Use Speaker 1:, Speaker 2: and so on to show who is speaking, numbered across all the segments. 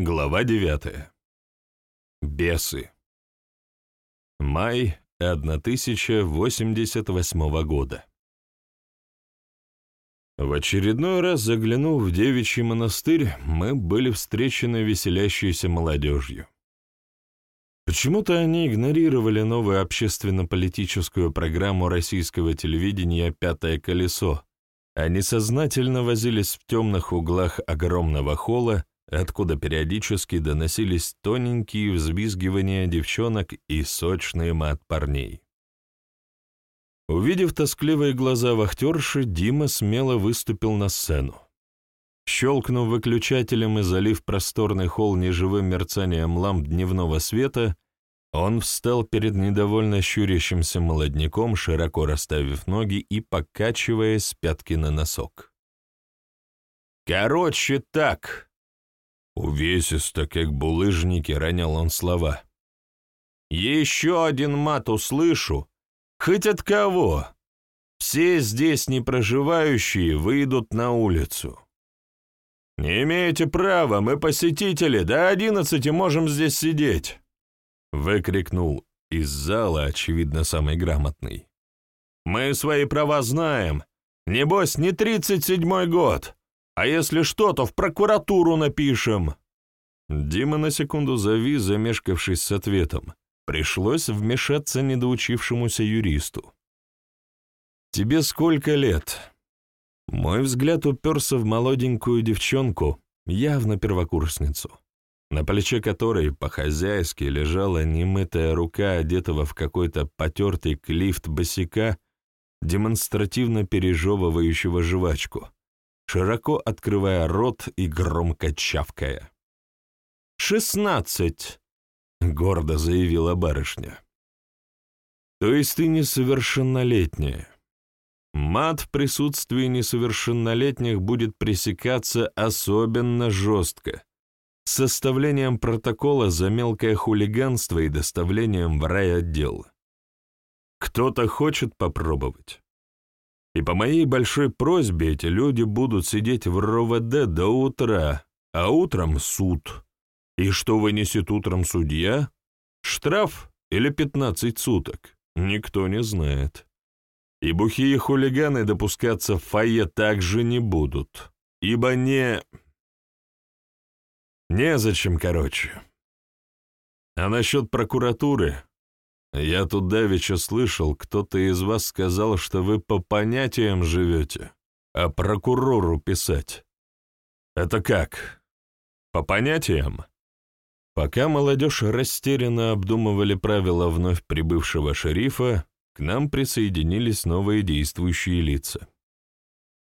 Speaker 1: Глава девятая. Бесы. Май 1088 года. В очередной раз заглянув в девичий монастырь, мы были встречены веселящейся молодежью. Почему-то они игнорировали новую общественно-политическую программу российского телевидения «Пятое колесо», они сознательно возились в темных углах огромного холла, откуда периодически доносились тоненькие взвизгивания девчонок и сочный мат парней. Увидев тоскливые глаза вахтерши, Дима смело выступил на сцену. Щелкнув выключателем и залив просторный холл неживым мерцанием ламп дневного света, он встал перед недовольно щурящимся молодняком, широко расставив ноги и покачиваясь с пятки на носок. «Короче так!» Увесисто, как булыжники, ронял он слова. «Еще один мат услышу, хоть от кого. Все здесь не проживающие выйдут на улицу. Не имеете права, мы посетители, до одиннадцати можем здесь сидеть». Выкрикнул из зала, очевидно, самый грамотный. «Мы свои права знаем. Небось, не тридцать седьмой год. А если что, то в прокуратуру напишем». Дима на секунду завис, замешкавшись с ответом. Пришлось вмешаться недоучившемуся юристу. «Тебе сколько лет?» Мой взгляд уперся в молоденькую девчонку, явно первокурсницу на плече которой по-хозяйски лежала немытая рука, одетого в какой-то потертый клифт босика, демонстративно пережевывающего жвачку, широко открывая рот и громко чавкая. «Шестнадцать!» — гордо заявила барышня. «То есть ты несовершеннолетняя?» Мат в присутствии несовершеннолетних будет пресекаться особенно жестко, с составлением протокола за мелкое хулиганство и доставлением в райотдел. Кто-то хочет попробовать. И по моей большой просьбе эти люди будут сидеть в РОВД до утра, а утром суд. И что вынесет утром судья? Штраф или 15 суток? Никто не знает. И бухие хулиганы допускаться в фойе также не будут, ибо не... Незачем, короче. А насчет прокуратуры? Я тут давеча слышал, кто-то из вас сказал, что вы по понятиям живете, а прокурору писать. Это как? По понятиям? Пока молодежь растерянно обдумывали правила вновь прибывшего шерифа, к нам присоединились новые действующие лица.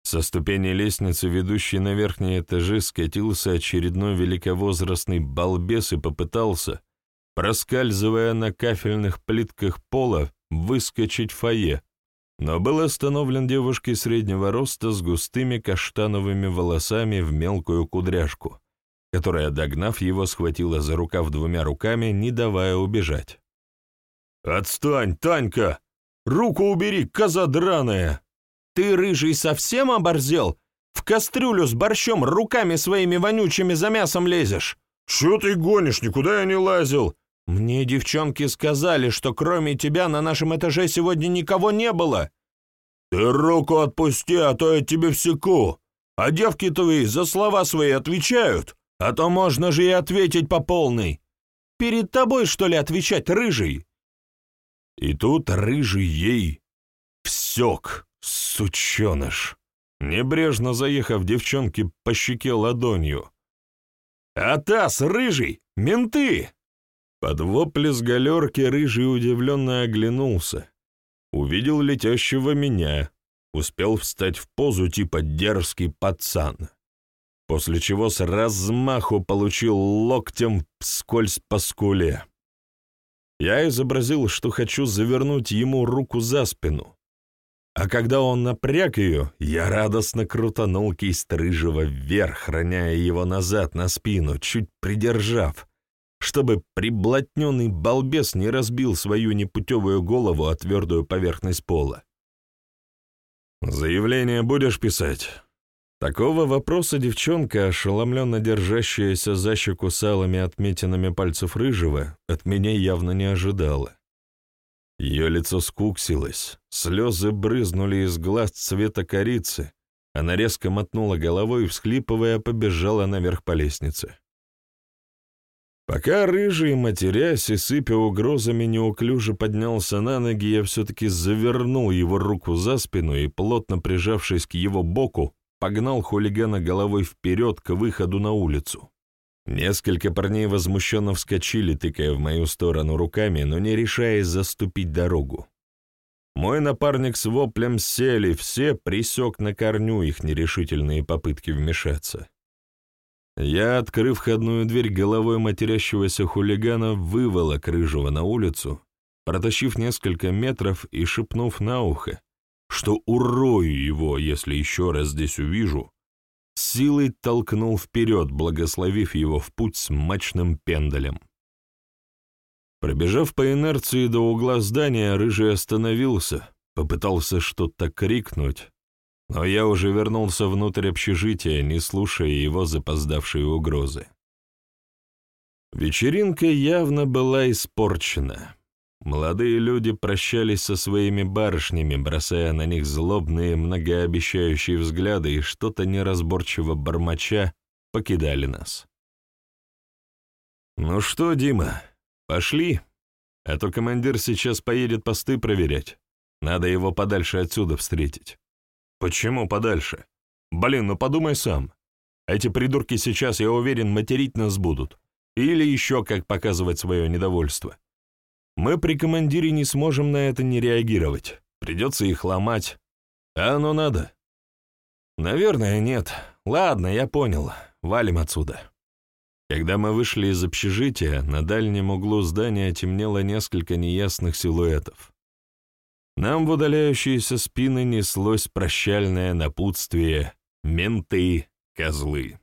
Speaker 1: Со ступени лестницы, ведущей на верхние этажи, скатился очередной великовозрастный балбес и попытался, проскальзывая на кафельных плитках пола, выскочить в фойе, но был остановлен девушкой среднего роста с густыми каштановыми волосами в мелкую кудряшку, которая, догнав его, схватила за рукав двумя руками, не давая убежать. «Отстань, Танька! Руку убери, коза драная!» Ты, рыжий, совсем оборзел? В кастрюлю с борщом руками своими вонючими за мясом лезешь? Чё ты гонишь? Никуда я не лазил. Мне девчонки сказали, что кроме тебя на нашем этаже сегодня никого не было. Ты руку отпусти, а то я тебе всеку. А девки твои за слова свои отвечают, а то можно же и ответить по полной. Перед тобой, что ли, отвечать, рыжий?» И тут рыжий ей всек. Сученыш! Небрежно заехав девчонке по щеке ладонью. «Атас, рыжий! Менты!» Под вопли с галерки рыжий удивленно оглянулся. Увидел летящего меня, успел встать в позу типа дерзкий пацан, после чего с размаху получил локтем вскользь по скуле. Я изобразил, что хочу завернуть ему руку за спину, а когда он напряг ее, я радостно крутанул кисть рыжего вверх, роняя его назад на спину, чуть придержав, чтобы приблотненный балбес не разбил свою непутевую голову о твердую поверхность пола. «Заявление будешь писать?» Такого вопроса девчонка, ошеломленно держащаяся за щеку с алыми отметинами пальцев рыжего, от меня явно не ожидала. Ее лицо скуксилось, слезы брызнули из глаз цвета корицы, она резко мотнула головой и, всхлипывая, побежала наверх по лестнице. Пока рыжий, матерясь и сыпя угрозами, неуклюже поднялся на ноги, я все-таки завернул его руку за спину и, плотно прижавшись к его боку, погнал хулигана головой вперед к выходу на улицу. Несколько парней возмущенно вскочили, тыкая в мою сторону руками, но не решаясь заступить дорогу. Мой напарник с воплем сели, все присек на корню их нерешительные попытки вмешаться. Я, открыв входную дверь головой матерящегося хулигана, выволок рыжего на улицу, протащив несколько метров и шепнув на ухо, что урою его, если еще раз здесь увижу, силой толкнул вперед, благословив его в путь с мачным пендалем. Пробежав по инерции до угла здания, Рыжий остановился, попытался что-то крикнуть, но я уже вернулся внутрь общежития, не слушая его запоздавшие угрозы. Вечеринка явно была испорчена. Молодые люди прощались со своими барышнями, бросая на них злобные, многообещающие взгляды и что-то неразборчиво бормоча покидали нас. «Ну что, Дима, пошли, а то командир сейчас поедет посты проверять. Надо его подальше отсюда встретить». Почему подальше? Блин, ну подумай сам. Эти придурки сейчас, я уверен, материть нас будут. Или еще как показывать свое недовольство. Мы при командире не сможем на это не реагировать. Придется их ломать. А оно надо? Наверное, нет. Ладно, я понял. Валим отсюда. Когда мы вышли из общежития, на дальнем углу здания темнело несколько неясных силуэтов. Нам в удаляющиеся спины неслось прощальное напутствие «Менты, козлы».